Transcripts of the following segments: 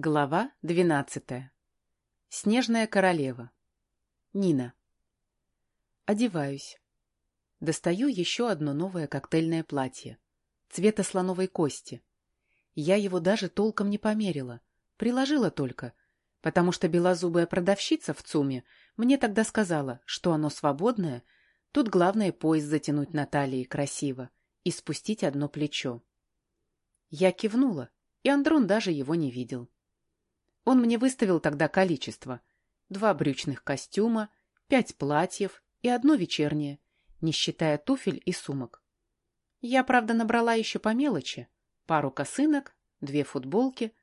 Глава двенадцатая. Снежная королева. Нина. Одеваюсь. Достаю еще одно новое коктейльное платье. Цвета слоновой кости. Я его даже толком не померила. Приложила только. Потому что белозубая продавщица в ЦУМе мне тогда сказала, что оно свободное, тут главное пояс затянуть на талии красиво и спустить одно плечо. Я кивнула, и Андрон даже его не видел. Он мне выставил тогда количество. Два брючных костюма, пять платьев и одно вечернее, не считая туфель и сумок. Я, правда, набрала еще по мелочи. Пару косынок, две футболки,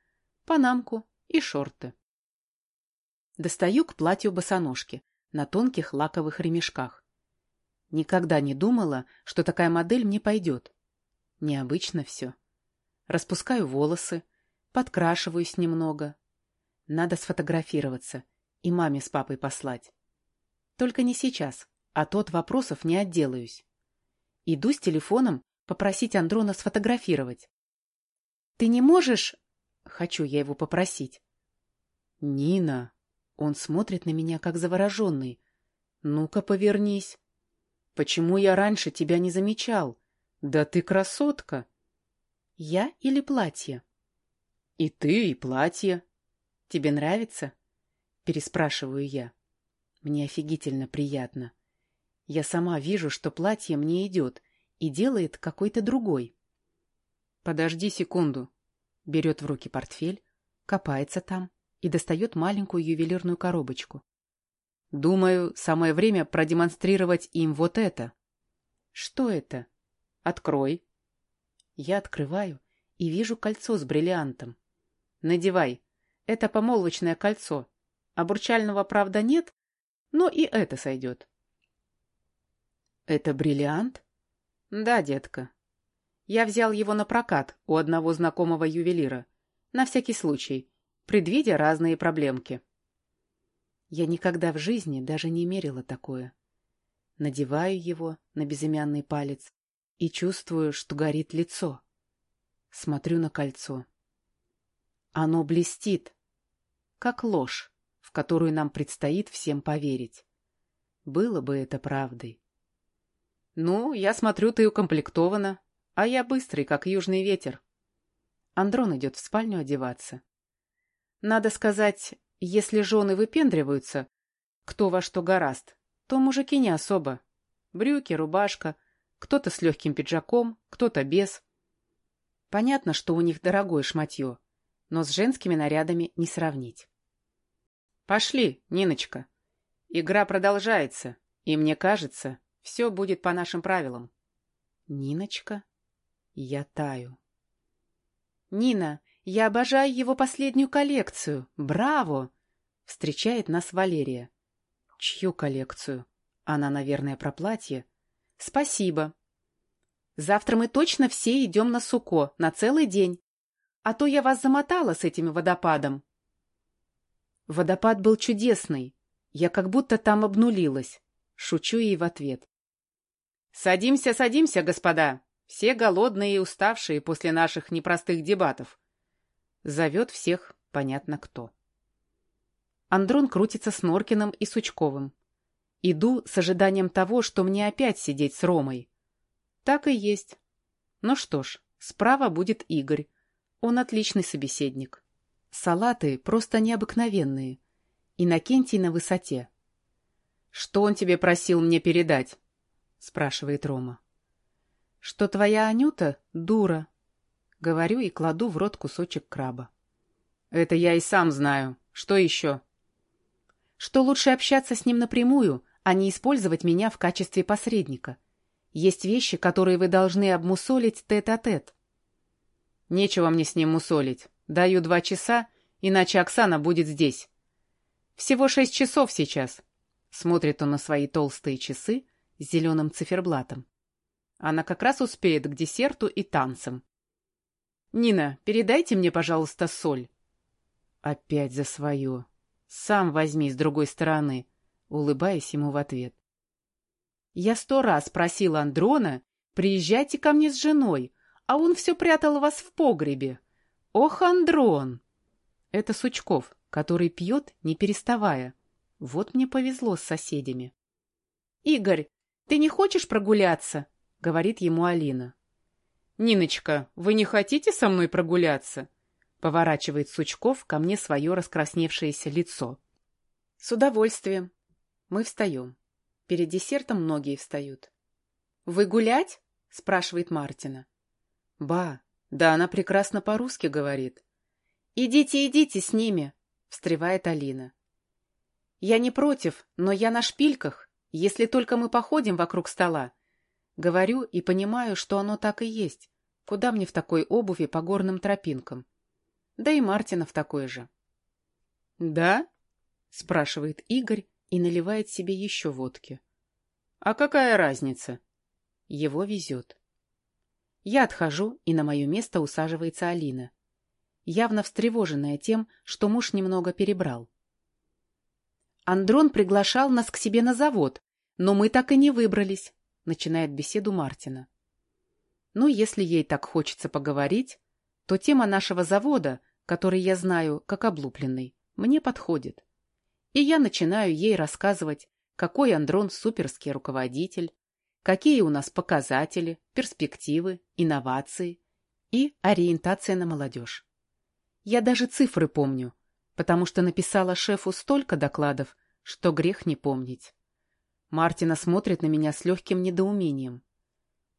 панамку и шорты. Достаю к платью босоножки на тонких лаковых ремешках. Никогда не думала, что такая модель мне пойдет. Необычно все. Распускаю волосы, подкрашиваюсь немного, надо сфотографироваться и маме с папой послать. Только не сейчас, а то от вопросов не отделаюсь. Иду с телефоном попросить Андрона сфотографировать. «Ты не можешь...» Хочу я его попросить. «Нина...» Он смотрит на меня, как завороженный. «Ну-ка, повернись. Почему я раньше тебя не замечал? Да ты красотка!» «Я или платье?» «И ты, и платье. «Тебе нравится?» — переспрашиваю я. Мне офигительно приятно. Я сама вижу, что платье мне идет и делает какой-то другой. «Подожди секунду». Берет в руки портфель, копается там и достает маленькую ювелирную коробочку. «Думаю, самое время продемонстрировать им вот это». «Что это?» «Открой». Я открываю и вижу кольцо с бриллиантом. «Надевай», это помолвочное кольцо. Обручального, правда, нет, но и это сойдет. Это бриллиант? Да, детка. Я взял его на прокат у одного знакомого ювелира. На всякий случай, предвидя разные проблемки. Я никогда в жизни даже не мерила такое. Надеваю его на безымянный палец и чувствую, что горит лицо. Смотрю на кольцо. Оно блестит, как ложь, в которую нам предстоит всем поверить. Было бы это правдой. «Ну, я смотрю, ты укомплектована, а я быстрый, как южный ветер». Андрон идет в спальню одеваться. Надо сказать, если жены выпендриваются, кто во что гораст, то мужики не особо. Брюки, рубашка, кто-то с легким пиджаком, кто-то без. Понятно, что у них дорогое шматье, но с женскими нарядами не сравнить. «Пошли, Ниночка. Игра продолжается, и, мне кажется, все будет по нашим правилам». «Ниночка?» Я таю. «Нина, я обожаю его последнюю коллекцию. Браво!» Встречает нас Валерия. «Чью коллекцию?» Она, наверное, про платье. «Спасибо. Завтра мы точно все идем на Суко, на целый день. А то я вас замотала с этим водопадом. Водопад был чудесный. Я как будто там обнулилась. Шучу ей в ответ. «Садимся, садимся, господа! Все голодные и уставшие после наших непростых дебатов!» Зовет всех, понятно кто. Андрон крутится с Норкиным и Сучковым. Иду с ожиданием того, что мне опять сидеть с Ромой. Так и есть. Ну что ж, справа будет Игорь, он отличный собеседник. Салаты просто необыкновенные. Иннокентий на высоте. «Что он тебе просил мне передать?» — спрашивает Рома. «Что твоя Анюта — дура», — говорю и кладу в рот кусочек краба. «Это я и сам знаю. Что еще?» «Что лучше общаться с ним напрямую, а не использовать меня в качестве посредника. Есть вещи, которые вы должны обмусолить тет-а-тет. -тет. Нечего мне с ним мусолить. Даю два часа, иначе Оксана будет здесь. Всего шесть часов сейчас. Смотрит он на свои толстые часы с зеленым циферблатом. Она как раз успеет к десерту и танцам. «Нина, передайте мне, пожалуйста, соль». Опять за свое. Сам возьми с другой стороны, улыбаясь ему в ответ. Я сто раз просила Андрона, приезжайте ко мне с женой, а он все прятал вас в погребе. Ох, Андрон! Это Сучков, который пьет, не переставая. Вот мне повезло с соседями. «Игорь, ты не хочешь прогуляться?» — говорит ему Алина. «Ниночка, вы не хотите со мной прогуляться?» — поворачивает Сучков ко мне свое раскрасневшееся лицо. «С удовольствием. Мы встаем. Перед десертом многие встают. «Вы гулять?» — спрашивает Мартина. «Ба, да она прекрасно по-русски говорит». «Идите, идите с ними!» — встревает Алина. «Я не против, но я на шпильках, если только мы походим вокруг стола. Говорю и понимаю, что оно так и есть. Куда мне в такой обуви по горным тропинкам? Да и Мартина в такой же. «Да?» — спрашивает Игорь и наливает себе еще водки. «А какая разница?» Его везет. Я отхожу, и на мое место усаживается Алина, явно встревоженная тем, что муж немного перебрал. «Андрон приглашал нас к себе на завод, но мы так и не выбрались», — начинает беседу Мартина. «Ну, если ей так хочется поговорить, то тема нашего завода, который я знаю как облупленный, мне подходит. И я начинаю ей рассказывать, какой Андрон суперский руководитель, какие у нас показатели, перспективы, инновации и ориентация на молодежь. Я даже цифры помню, потому что написала шефу столько докладов, что грех не помнить. Мартина смотрит на меня с легким недоумением.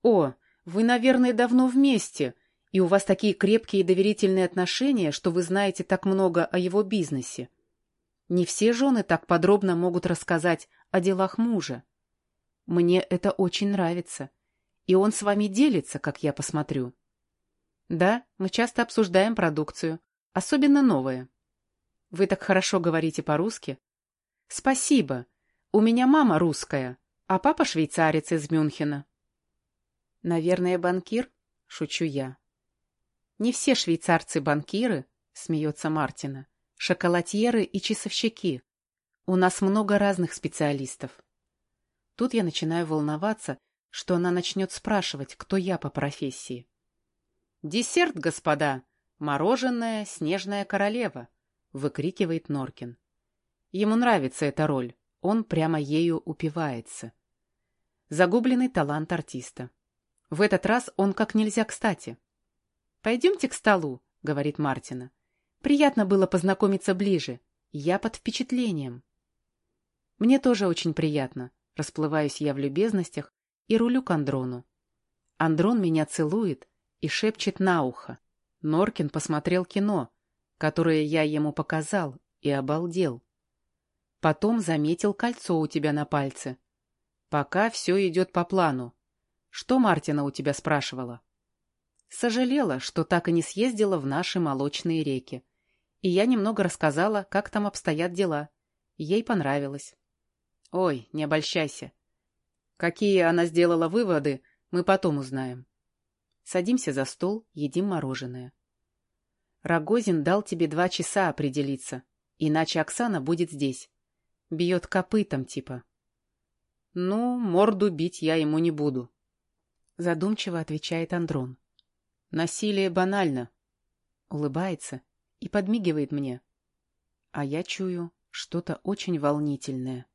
«О, вы, наверное, давно вместе, и у вас такие крепкие и доверительные отношения, что вы знаете так много о его бизнесе. Не все жены так подробно могут рассказать о делах мужа. Мне это очень нравится. И он с вами делится, как я посмотрю. Да, мы часто обсуждаем продукцию, особенно новые. Вы так хорошо говорите по-русски. Спасибо. У меня мама русская, а папа швейцарец из Мюнхена. Наверное, банкир? Шучу я. Не все швейцарцы банкиры, смеется Мартина. Шоколадьеры и часовщики. У нас много разных специалистов. Тут я начинаю волноваться, что она начнет спрашивать, кто я по профессии. «Десерт, господа! Мороженое снежная королева!» — выкрикивает Норкин. Ему нравится эта роль, он прямо ею упивается. Загубленный талант артиста. В этот раз он как нельзя кстати. «Пойдемте к столу», — говорит Мартина. «Приятно было познакомиться ближе. Я под впечатлением». «Мне тоже очень приятно», Расплываюсь я в любезностях и рулю к Андрону. Андрон меня целует и шепчет на ухо. Норкин посмотрел кино, которое я ему показал, и обалдел. Потом заметил кольцо у тебя на пальце. Пока все идет по плану. Что Мартина у тебя спрашивала? Сожалела, что так и не съездила в наши молочные реки. И я немного рассказала, как там обстоят дела. Ей понравилось. Ой, не обольщайся. Какие она сделала выводы, мы потом узнаем. Садимся за стол, едим мороженое. Рогозин дал тебе два часа определиться, иначе Оксана будет здесь. Бьет копытом, типа. Ну, морду бить я ему не буду. Задумчиво отвечает Андрон. Насилие банально. Улыбается и подмигивает мне. А я чую что-то очень волнительное.